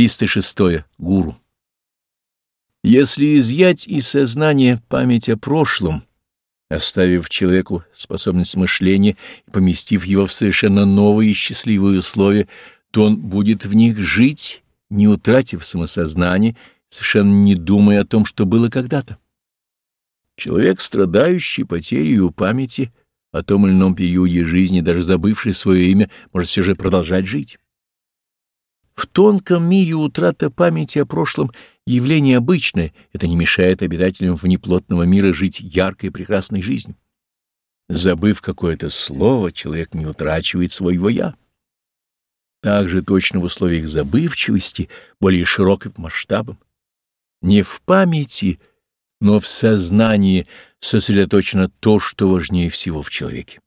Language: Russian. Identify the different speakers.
Speaker 1: 306. Гуру. Если изъять из сознания память о прошлом, оставив человеку способность мышления и поместив его в совершенно новые счастливые условия, то он будет в них жить, не утратив самосознание, совершенно не думая о том, что было когда-то. Человек, страдающий потерей памяти о том или ином периоде жизни, даже забывший свое имя, может все же продолжать жить. В тонком мире утрата памяти о прошлом — явление обычное, это не мешает обитателям внеплотного мира жить яркой и прекрасной жизнью. Забыв какое-то слово, человек не утрачивает своего «я». Также точно в условиях забывчивости, более широким масштабом. Не в памяти, но в сознании сосредоточено то, что важнее всего в человеке.